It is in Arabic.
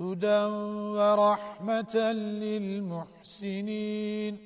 هدى ورحمة للمحسنين